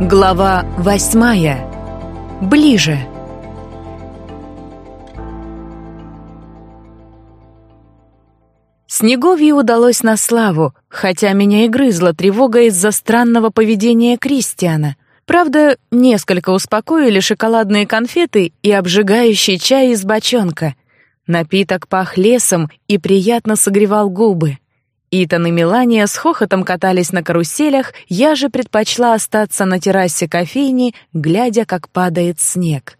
Глава восьмая. Ближе. Снеговье удалось на славу, хотя меня и грызла тревога из-за странного поведения Кристиана. Правда, несколько успокоили шоколадные конфеты и обжигающий чай из бочонка. Напиток пах лесом и приятно согревал губы. Итан и Мелания с хохотом катались на каруселях, я же предпочла остаться на террасе кофейни, глядя, как падает снег.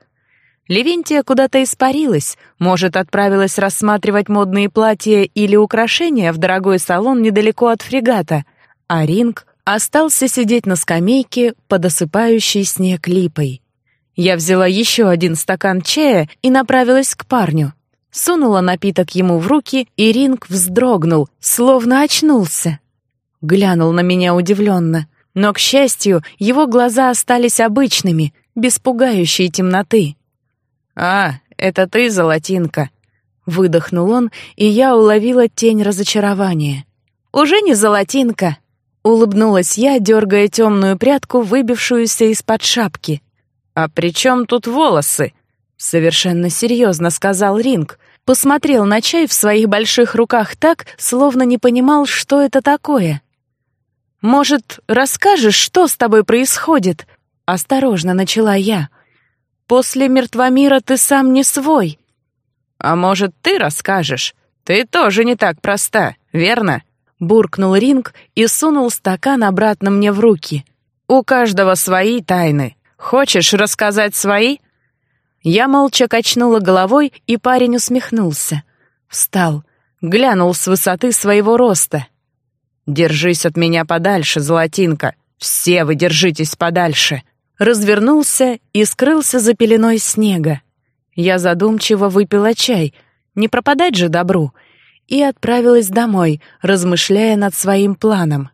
Левентия куда-то испарилась, может, отправилась рассматривать модные платья или украшения в дорогой салон недалеко от фрегата, а Ринг остался сидеть на скамейке под осыпающей снег липой. Я взяла еще один стакан чая и направилась к парню. Сунула напиток ему в руки, и Ринг вздрогнул, словно очнулся. Глянул на меня удивленно, но, к счастью, его глаза остались обычными, без пугающей темноты. «А, это ты, Золотинка!» Выдохнул он, и я уловила тень разочарования. «Уже не Золотинка!» Улыбнулась я, дергая темную прядку, выбившуюся из-под шапки. «А при чем тут волосы?» Совершенно серьезно сказал Ринг. Посмотрел на чай в своих больших руках так, словно не понимал, что это такое. «Может, расскажешь, что с тобой происходит?» Осторожно начала я. «После мертвомира ты сам не свой». «А может, ты расскажешь? Ты тоже не так проста, верно?» Буркнул Ринг и сунул стакан обратно мне в руки. «У каждого свои тайны. Хочешь рассказать свои?» Я молча качнула головой, и парень усмехнулся. Встал, глянул с высоты своего роста. «Держись от меня подальше, золотинка! Все вы держитесь подальше!» Развернулся и скрылся за пеленой снега. Я задумчиво выпила чай, не пропадать же добру, и отправилась домой, размышляя над своим планом.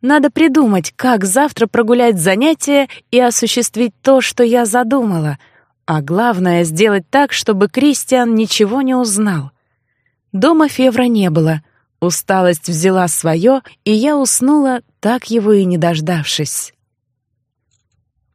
Надо придумать, как завтра прогулять занятия и осуществить то, что я задумала — а главное — сделать так, чтобы Кристиан ничего не узнал. Дома Февра не было. Усталость взяла свое, и я уснула, так его и не дождавшись.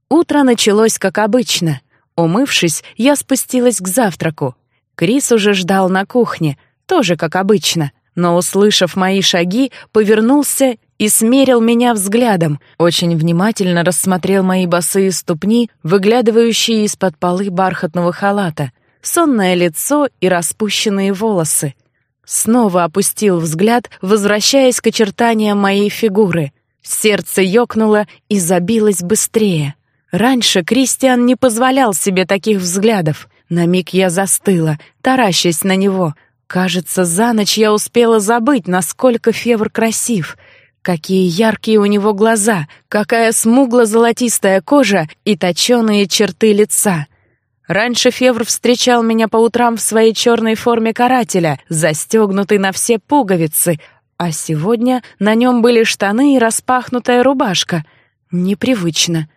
Утро началось как обычно. Умывшись, я спустилась к завтраку. Крис уже ждал на кухне, тоже как обычно, но, услышав мои шаги, повернулся и смерил меня взглядом, очень внимательно рассмотрел мои босые ступни, выглядывающие из-под полы бархатного халата, сонное лицо и распущенные волосы. Снова опустил взгляд, возвращаясь к очертаниям моей фигуры. Сердце ёкнуло и забилось быстрее. Раньше Кристиан не позволял себе таких взглядов. На миг я застыла, таращась на него. Кажется, за ночь я успела забыть, насколько Февр красив — Какие яркие у него глаза, какая смугло-золотистая кожа и точеные черты лица. Раньше Февр встречал меня по утрам в своей черной форме карателя, застегнутый на все пуговицы, а сегодня на нем были штаны и распахнутая рубашка. Непривычно.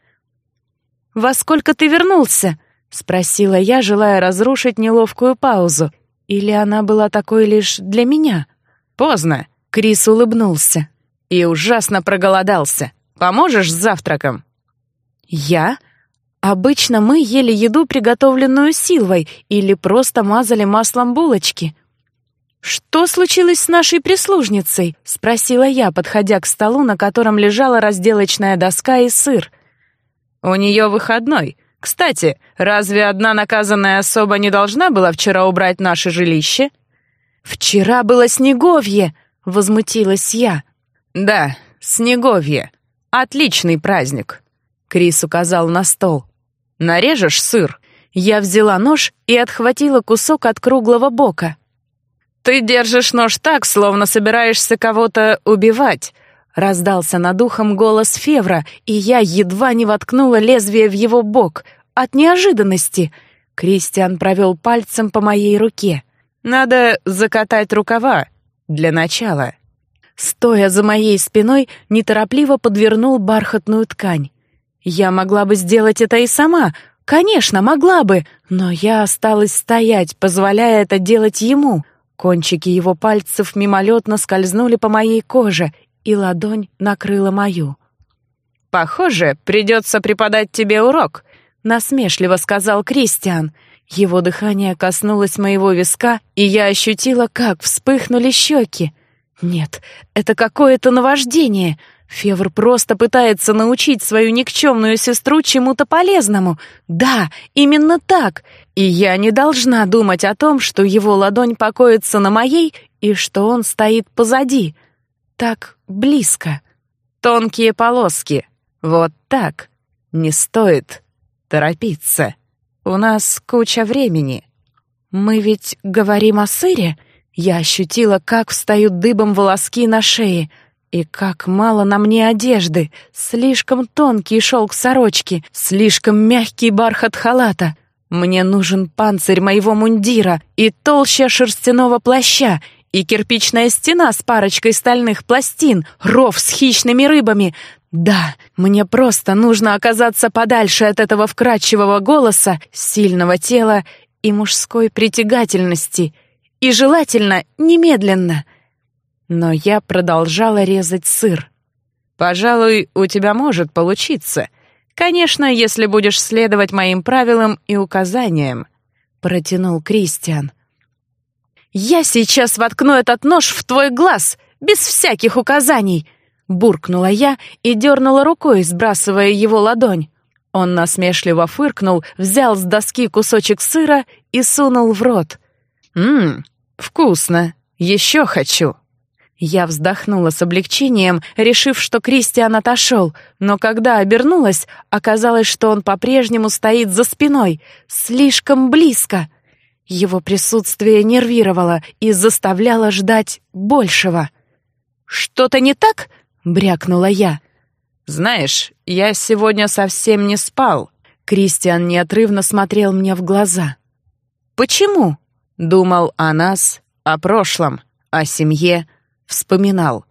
«Во сколько ты вернулся?» — спросила я, желая разрушить неловкую паузу. Или она была такой лишь для меня? «Поздно», — Крис улыбнулся и ужасно проголодался. Поможешь с завтраком?» «Я?» Обычно мы ели еду, приготовленную Силвой, или просто мазали маслом булочки. «Что случилось с нашей прислужницей?» — спросила я, подходя к столу, на котором лежала разделочная доска и сыр. «У нее выходной. Кстати, разве одна наказанная особа не должна была вчера убрать наше жилище?» «Вчера было Снеговье!» — возмутилась я. «Да, Снеговье. Отличный праздник», — Крис указал на стол. «Нарежешь сыр?» Я взяла нож и отхватила кусок от круглого бока. «Ты держишь нож так, словно собираешься кого-то убивать», — раздался над ухом голос Февра, и я едва не воткнула лезвие в его бок. От неожиданности Кристиан провел пальцем по моей руке. «Надо закатать рукава. Для начала» стоя за моей спиной, неторопливо подвернул бархатную ткань. Я могла бы сделать это и сама, конечно, могла бы, но я осталась стоять, позволяя это делать ему. Кончики его пальцев мимолетно скользнули по моей коже, и ладонь накрыла мою. Похоже, придется преподать тебе урок», — насмешливо сказал Кристиан. Его дыхание коснулось моего виска, и я ощутила, как вспыхнули щеки. Нет, это какое-то наваждение. Февр просто пытается научить свою никчемную сестру чему-то полезному. Да, именно так. И я не должна думать о том, что его ладонь покоится на моей и что он стоит позади. Так близко. Тонкие полоски. Вот так. Не стоит торопиться. У нас куча времени. Мы ведь говорим о сыре? Я ощутила, как встают дыбом волоски на шее — и как мало на мне одежды, слишком тонкий шелк сорочки, слишком мягкий бархат халата. Мне нужен панцирь моего мундира и толща шерстяного плаща, и кирпичная стена с парочкой стальных пластин, ров с хищными рыбами. Да, мне просто нужно оказаться подальше от этого вкрадчивого голоса, сильного тела и мужской притягательности. И желательно немедленно — но я продолжала резать сыр. «Пожалуй, у тебя может получиться. Конечно, если будешь следовать моим правилам и указаниям», — протянул Кристиан. «Я сейчас воткну этот нож в твой глаз, без всяких указаний!» Буркнула я и дернула рукой, сбрасывая его ладонь. Он насмешливо фыркнул, взял с доски кусочек сыра и сунул в рот. «Ммм, вкусно. Еще хочу». Я вздохнула с облегчением, решив, что Кристиан отошел, но когда обернулась, оказалось, что он по-прежнему стоит за спиной, слишком близко. Его присутствие нервировало и заставляло ждать большего. «Что-то не так?» — брякнула я. «Знаешь, я сегодня совсем не спал». Кристиан неотрывно смотрел мне в глаза. «Почему?» — думал о нас, о прошлом, о семье, Вспоминал.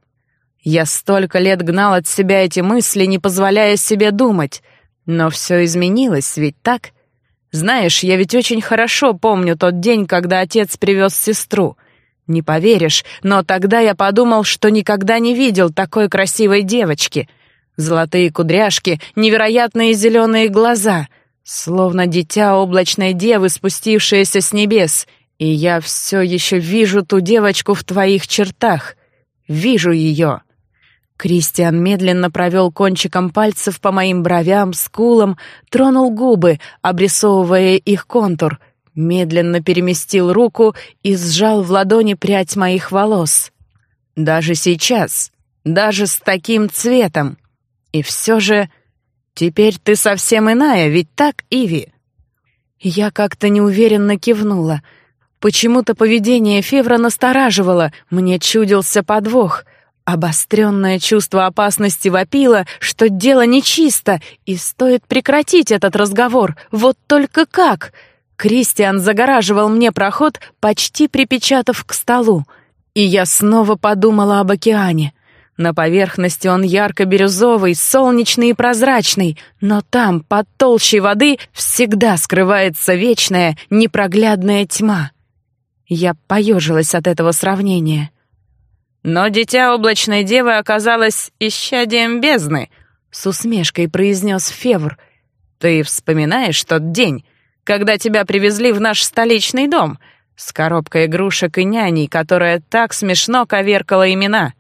Я столько лет гнал от себя эти мысли, не позволяя себе думать. Но все изменилось, ведь так? Знаешь, я ведь очень хорошо помню тот день, когда отец привез сестру. Не поверишь, но тогда я подумал, что никогда не видел такой красивой девочки. Золотые кудряшки, невероятные зеленые глаза, словно дитя облачной девы, спустившееся с небес. И я все еще вижу ту девочку в твоих чертах. Вижу ее!» Кристиан медленно провел кончиком пальцев по моим бровям, скулам, тронул губы, обрисовывая их контур, медленно переместил руку и сжал в ладони прядь моих волос. Даже сейчас, даже с таким цветом. И все же... Теперь ты совсем иная, ведь так, Иви?» Я как-то неуверенно кивнула — Почему-то поведение Февра настораживало, мне чудился подвох. Обостренное чувство опасности вопило, что дело нечисто, и стоит прекратить этот разговор. Вот только как? Кристиан загораживал мне проход, почти припечатав к столу. И я снова подумала об океане. На поверхности он ярко-бирюзовый, солнечный и прозрачный, но там, под толщей воды, всегда скрывается вечная, непроглядная тьма. Я поежилась от этого сравнения. «Но дитя облачной девы оказалось исчадием бездны», — с усмешкой произнес Февр. «Ты вспоминаешь тот день, когда тебя привезли в наш столичный дом с коробкой игрушек и няней, которая так смешно коверкала имена?»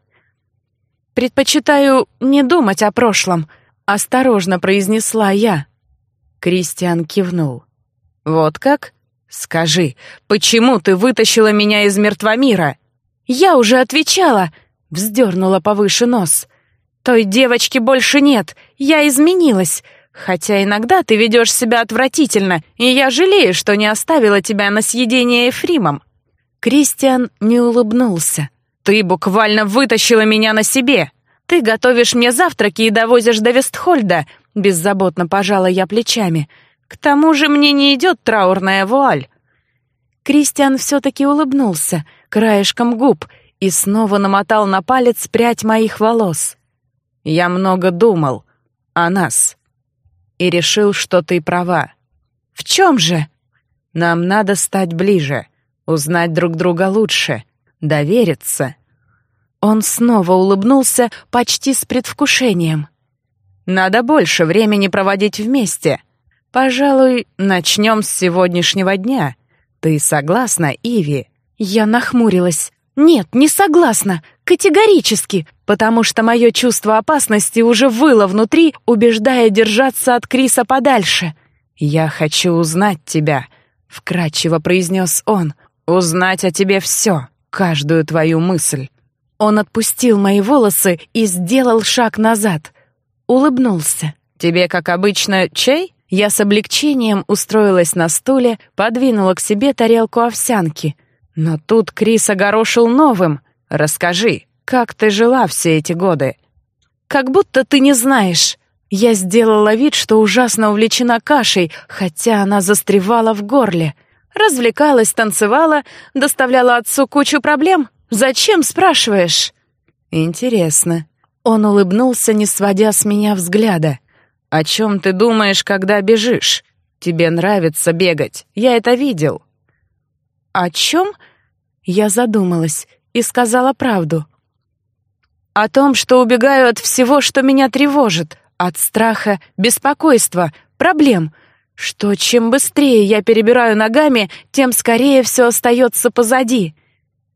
«Предпочитаю не думать о прошлом», — осторожно произнесла я. Кристиан кивнул. «Вот как? «Скажи, почему ты вытащила меня из мертвомира?» «Я уже отвечала», — вздернула повыше нос. «Той девочки больше нет, я изменилась. Хотя иногда ты ведешь себя отвратительно, и я жалею, что не оставила тебя на съедение Ефримом». Кристиан не улыбнулся. «Ты буквально вытащила меня на себе. Ты готовишь мне завтраки и довозишь до Вестхольда», — беззаботно пожала я плечами. К тому же мне не идет траурная вуаль. Кристиан все-таки улыбнулся краешком губ и снова намотал на палец прядь моих волос. Я много думал о нас и решил, что ты права. В чем же? Нам надо стать ближе, узнать друг друга лучше, довериться. Он снова улыбнулся почти с предвкушением. Надо больше времени проводить вместе. Пожалуй, начнем с сегодняшнего дня. Ты согласна, Иви?» Я нахмурилась. «Нет, не согласна. Категорически. Потому что мое чувство опасности уже выло внутри, убеждая держаться от Криса подальше. «Я хочу узнать тебя», — вкратчиво произнес он. «Узнать о тебе все, каждую твою мысль». Он отпустил мои волосы и сделал шаг назад. Улыбнулся. «Тебе, как обычно, чай?» Я с облегчением устроилась на стуле, подвинула к себе тарелку овсянки. Но тут Крис огорошил новым. «Расскажи, как ты жила все эти годы?» «Как будто ты не знаешь». Я сделала вид, что ужасно увлечена кашей, хотя она застревала в горле. Развлекалась, танцевала, доставляла отцу кучу проблем. «Зачем?» — спрашиваешь. «Интересно». Он улыбнулся, не сводя с меня взгляда. «О чем ты думаешь, когда бежишь? Тебе нравится бегать, я это видел». «О чем?» Я задумалась и сказала правду. «О том, что убегаю от всего, что меня тревожит, от страха, беспокойства, проблем, что чем быстрее я перебираю ногами, тем скорее все остается позади».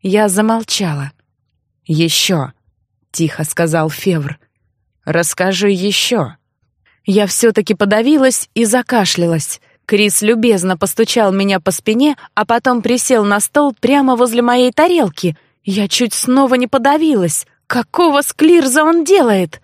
Я замолчала. «Еще», — тихо сказал Февр. «Расскажи еще». Я все-таки подавилась и закашлялась. Крис любезно постучал меня по спине, а потом присел на стол прямо возле моей тарелки. Я чуть снова не подавилась. Какого склирза он делает?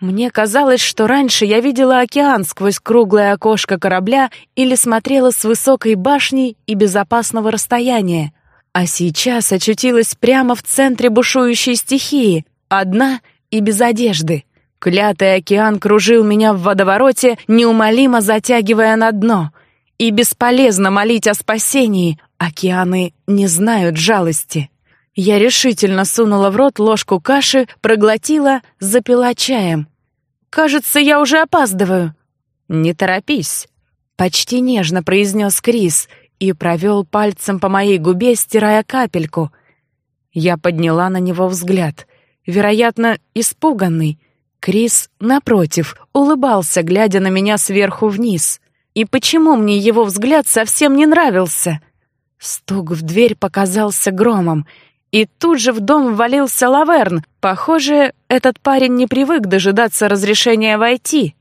Мне казалось, что раньше я видела океан сквозь круглое окошко корабля или смотрела с высокой башни и безопасного расстояния. А сейчас очутилась прямо в центре бушующей стихии, одна и без одежды. Клятый океан кружил меня в водовороте, неумолимо затягивая на дно. И бесполезно молить о спасении, океаны не знают жалости. Я решительно сунула в рот ложку каши, проглотила, запила чаем. «Кажется, я уже опаздываю». «Не торопись», — почти нежно произнес Крис и провел пальцем по моей губе, стирая капельку. Я подняла на него взгляд, вероятно, испуганный, Крис, напротив, улыбался, глядя на меня сверху вниз. И почему мне его взгляд совсем не нравился? Стук в дверь показался громом, и тут же в дом ввалился Лаверн. Похоже, этот парень не привык дожидаться разрешения войти.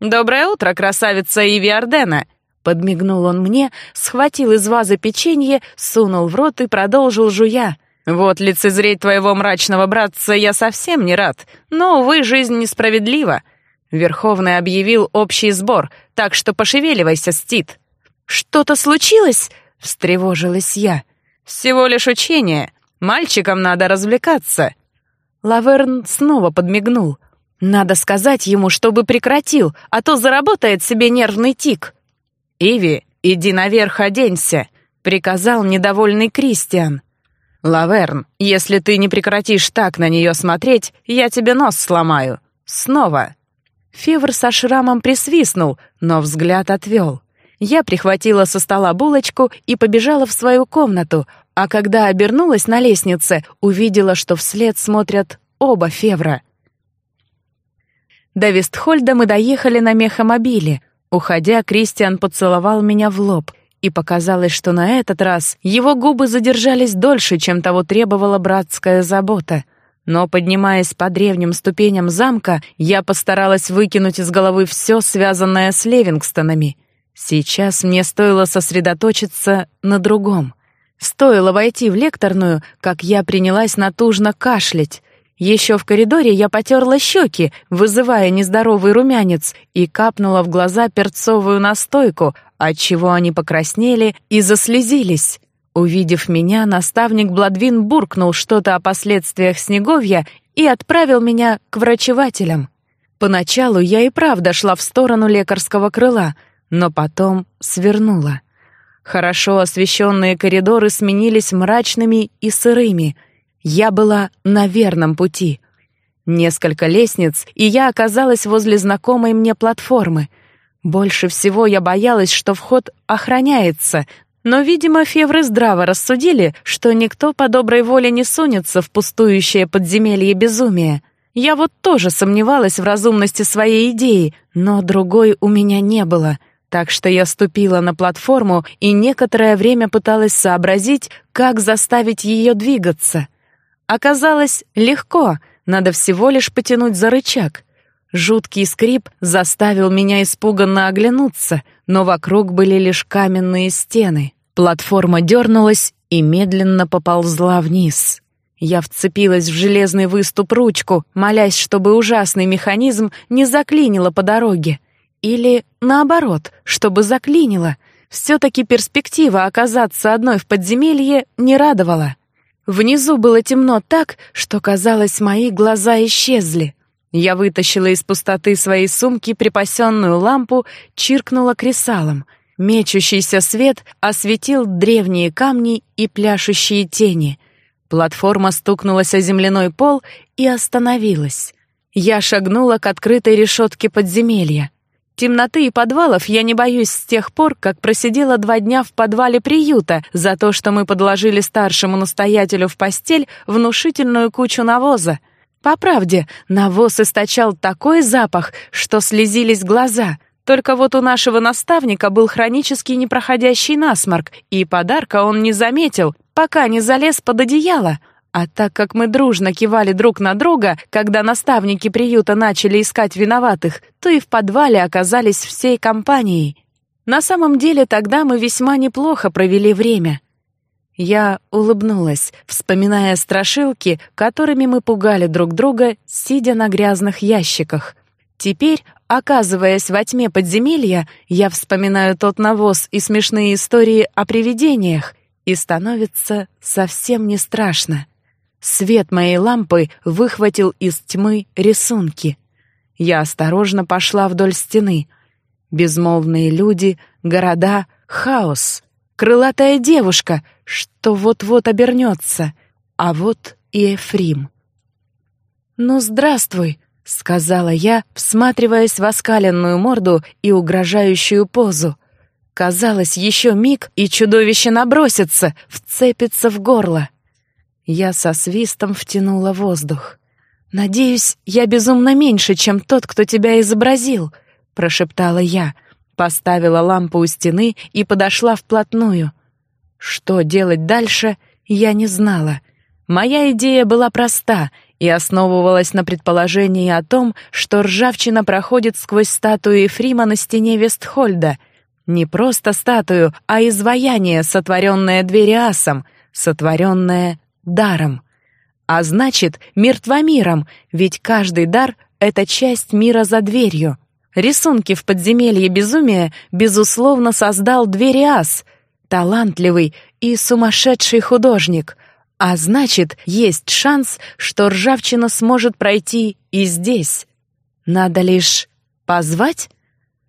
«Доброе утро, красавица Иви Ардена!» Подмигнул он мне, схватил из вазы печенье, сунул в рот и продолжил жуя — вот лицезреть твоего мрачного братца я совсем не рад, но, увы, жизнь несправедлива. Верховный объявил общий сбор, так что пошевеливайся, Стит». «Что-то случилось?» — встревожилась я. «Всего лишь учение. Мальчикам надо развлекаться». Лаверн снова подмигнул. «Надо сказать ему, чтобы прекратил, а то заработает себе нервный тик». «Иви, иди наверх, оденься», — приказал недовольный Кристиан. «Лаверн, если ты не прекратишь так на нее смотреть, я тебе нос сломаю. Снова!» Февр со шрамом присвистнул, но взгляд отвел. Я прихватила со стола булочку и побежала в свою комнату, а когда обернулась на лестнице, увидела, что вслед смотрят оба Февра. До Вестхольда мы доехали на мехомобиле. Уходя, Кристиан поцеловал меня в лоб и показалось, что на этот раз его губы задержались дольше, чем того требовала братская забота. Но, поднимаясь по древним ступеням замка, я постаралась выкинуть из головы все, связанное с Левингстонами. Сейчас мне стоило сосредоточиться на другом. Стоило войти в лекторную, как я принялась натужно кашлять. Еще в коридоре я потерла щеки, вызывая нездоровый румянец, и капнула в глаза перцовую настойку, отчего они покраснели и заслезились. Увидев меня, наставник Бладвин буркнул что-то о последствиях снеговья и отправил меня к врачевателям. Поначалу я и правда шла в сторону лекарского крыла, но потом свернула. Хорошо освещенные коридоры сменились мрачными и сырыми. Я была на верном пути. Несколько лестниц, и я оказалась возле знакомой мне платформы — больше всего я боялась, что вход охраняется, но, видимо, февры здраво рассудили, что никто по доброй воле не сунется в пустующее подземелье безумия. Я вот тоже сомневалась в разумности своей идеи, но другой у меня не было. Так что я ступила на платформу и некоторое время пыталась сообразить, как заставить ее двигаться. Оказалось, легко, надо всего лишь потянуть за рычаг. Жуткий скрип заставил меня испуганно оглянуться, но вокруг были лишь каменные стены. Платформа дернулась и медленно поползла вниз. Я вцепилась в железный выступ ручку, молясь, чтобы ужасный механизм не заклинило по дороге. Или, наоборот, чтобы заклинило. Все-таки перспектива оказаться одной в подземелье не радовала. Внизу было темно так, что, казалось, мои глаза исчезли. Я вытащила из пустоты своей сумки припасенную лампу, чиркнула кресалом. Мечущийся свет осветил древние камни и пляшущие тени. Платформа стукнулась о земляной пол и остановилась. Я шагнула к открытой решетке подземелья. Темноты и подвалов я не боюсь с тех пор, как просидела два дня в подвале приюта за то, что мы подложили старшему настоятелю в постель внушительную кучу навоза. По правде, навоз источал такой запах, что слезились глаза. Только вот у нашего наставника был хронический непроходящий насморк, и подарка он не заметил, пока не залез под одеяло. А так как мы дружно кивали друг на друга, когда наставники приюта начали искать виноватых, то и в подвале оказались всей компанией. На самом деле тогда мы весьма неплохо провели время. Я улыбнулась, вспоминая страшилки, которыми мы пугали друг друга, сидя на грязных ящиках. Теперь, оказываясь во тьме подземелья, я вспоминаю тот навоз и смешные истории о привидениях, и становится совсем не страшно. Свет моей лампы выхватил из тьмы рисунки. Я осторожно пошла вдоль стены. Безмолвные люди, города, хаос. Крылатая девушка, что вот-вот обернется. А вот и Эфрим. «Ну, здравствуй», — сказала я, всматриваясь в оскаленную морду и угрожающую позу. Казалось, еще миг, и чудовище набросится, вцепится в горло. Я со свистом втянула воздух. «Надеюсь, я безумно меньше, чем тот, кто тебя изобразил», — прошептала я, поставила лампу у стены и подошла вплотную. Что делать дальше, я не знала. Моя идея была проста и основывалась на предположении о том, что ржавчина проходит сквозь статую Ефрима на стене Вестхольда — не просто статую, а изваяние, сотворенное Двериасом, сотворенное даром. А значит, мертвомиром, ведь каждый дар — это часть мира за дверью. Рисунки в подземелье безумия, безусловно, создал Двериас, талантливый и сумасшедший художник. А значит, есть шанс, что ржавчина сможет пройти и здесь. Надо лишь позвать?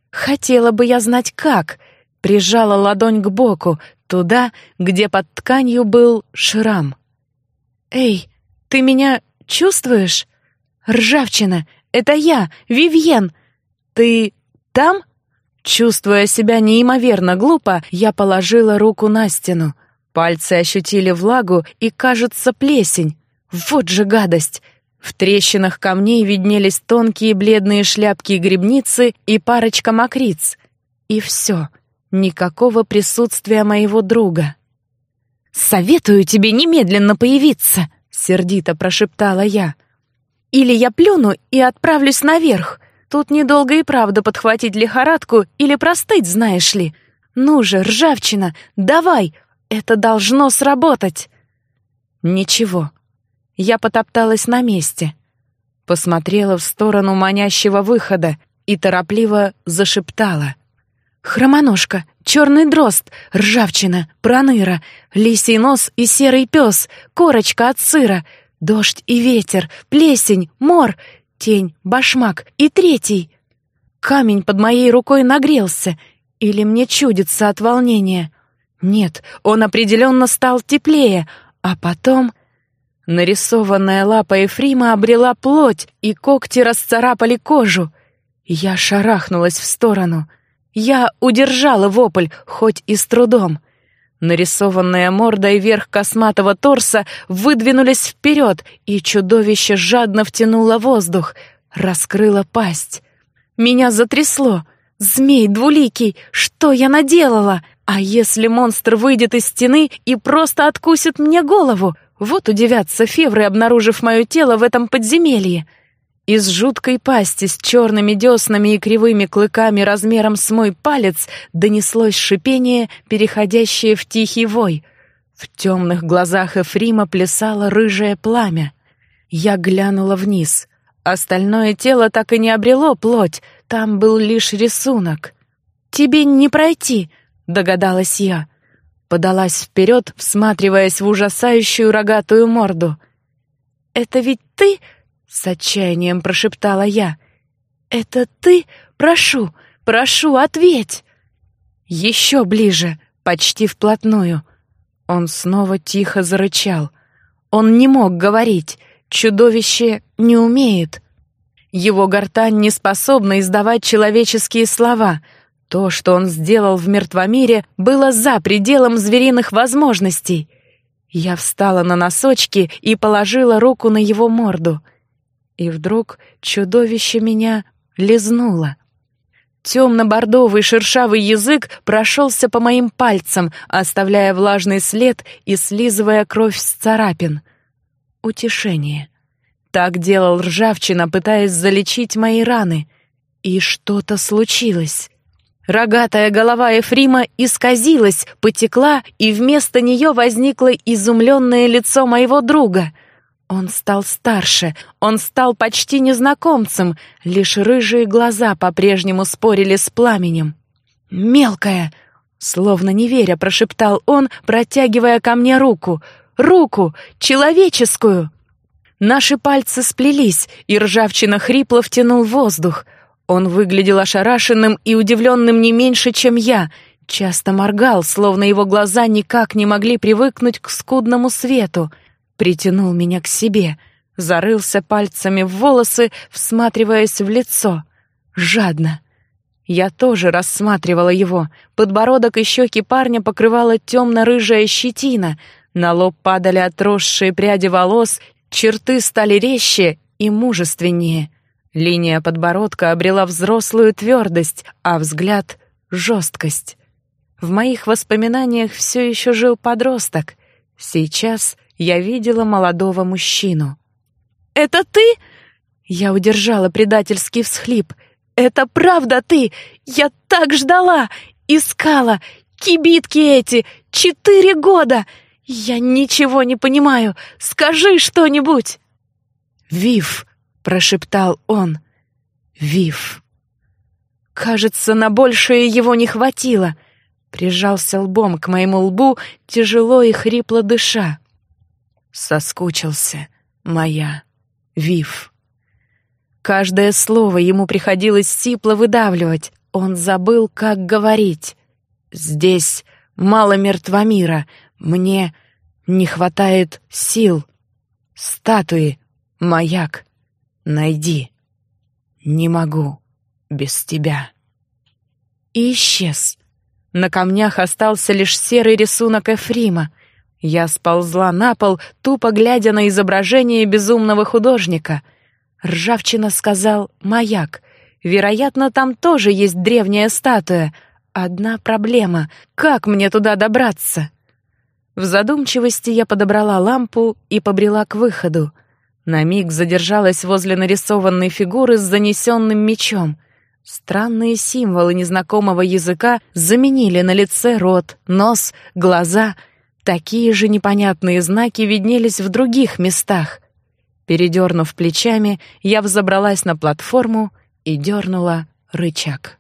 Хотела бы я знать как. Прижала ладонь к боку, туда, где под тканью был шрам. Эй, ты меня чувствуешь? Ржавчина, это я, Вивьен. Ты там? Чувствуя себя неимоверно глупо, я положила руку на стену. Пальцы ощутили влагу и, кажется, плесень. Вот же гадость! В трещинах камней виднелись тонкие бледные шляпки грибницы и парочка мокриц. И все. Никакого присутствия моего друга. «Советую тебе немедленно появиться!» — сердито прошептала я. «Или я плюну и отправлюсь наверх. Тут недолго и правда подхватить лихорадку или простыть, знаешь ли. Ну же, ржавчина, давай! Это должно сработать!» Ничего. Я потопталась на месте, посмотрела в сторону манящего выхода и торопливо зашептала. «Хромоножка, черный дрозд, ржавчина, проныра, лисий нос и серый пес, корочка от сыра, дождь и ветер, плесень, мор, тень, башмак и третий». Камень под моей рукой нагрелся, или мне чудится от волнения. Нет, он определенно стал теплее, а потом Нарисованная лапа Ефрима обрела плоть, и когти расцарапали кожу. Я шарахнулась в сторону. Я удержала вопль, хоть и с трудом. Нарисованная морда и верх косматого торса выдвинулись вперед, и чудовище жадно втянуло воздух, раскрыло пасть. Меня затрясло. Змей двуликий, что я наделала? А если монстр выйдет из стены и просто откусит мне голову? Вот удивятся февры, обнаружив мое тело в этом подземелье. Из жуткой пасти с черными деснами и кривыми клыками размером с мой палец донеслось шипение, переходящее в тихий вой. В темных глазах Эфрима плясало рыжее пламя. Я глянула вниз. Остальное тело так и не обрело плоть, там был лишь рисунок. «Тебе не пройти», — догадалась я. Подалась вперед, всматриваясь в ужасающую рогатую морду. «Это ведь ты?» С отчаянием прошептала я. «Это ты? Прошу, прошу, ответь!» Еще ближе, почти вплотную. Он снова тихо зарычал. Он не мог говорить. Чудовище не умеет. Его гортань не способна издавать человеческие слова. То, что он сделал в мертвомире, было за пределом звериных возможностей. Я встала на носочки и положила руку на его морду — и вдруг чудовище меня лизнуло. Темно-бордовый шершавый язык прошелся по моим пальцам, оставляя влажный след и слизывая кровь с царапин. Утешение. Так делал ржавчина, пытаясь залечить мои раны. И что-то случилось. Рогатая голова Ефрима исказилась, потекла, и вместо нее возникло изумленное лицо моего друга — он стал старше, он стал почти незнакомцем, лишь рыжие глаза по-прежнему спорили с пламенем. «Мелкая!» — словно не веря, прошептал он, протягивая ко мне руку. «Руку! Человеческую!» Наши пальцы сплелись, и ржавчина хрипло втянул воздух. Он выглядел ошарашенным и удивленным не меньше, чем я. Часто моргал, словно его глаза никак не могли привыкнуть к скудному свету — притянул меня к себе, зарылся пальцами в волосы, всматриваясь в лицо. Жадно. Я тоже рассматривала его. Подбородок и щеки парня покрывала темно-рыжая щетина, на лоб падали отросшие пряди волос, черты стали резче и мужественнее. Линия подбородка обрела взрослую твердость, а взгляд — жесткость. В моих воспоминаниях все еще жил подросток. Сейчас — я видела молодого мужчину. «Это ты?» Я удержала предательский всхлип. «Это правда ты! Я так ждала! Искала! Кибитки эти! Четыре года! Я ничего не понимаю! Скажи что-нибудь!» «Вив!» — прошептал он. «Вив!» Кажется, на большее его не хватило. Прижался лбом к моему лбу, тяжело и хрипло дыша. Соскучился, моя, Вив. Каждое слово ему приходилось сипло выдавливать. Он забыл, как говорить. Здесь мало мертва мира. Мне не хватает сил. Статуи, маяк, найди. Не могу без тебя. И исчез. На камнях остался лишь серый рисунок Эфрима. Я сползла на пол, тупо глядя на изображение безумного художника. Ржавчина сказал «Маяк». Вероятно, там тоже есть древняя статуя. Одна проблема — как мне туда добраться? В задумчивости я подобрала лампу и побрела к выходу. На миг задержалась возле нарисованной фигуры с занесенным мечом. Странные символы незнакомого языка заменили на лице рот, нос, глаза — Такие же непонятные знаки виднелись в других местах. Передернув плечами, я взобралась на платформу и дернула рычаг.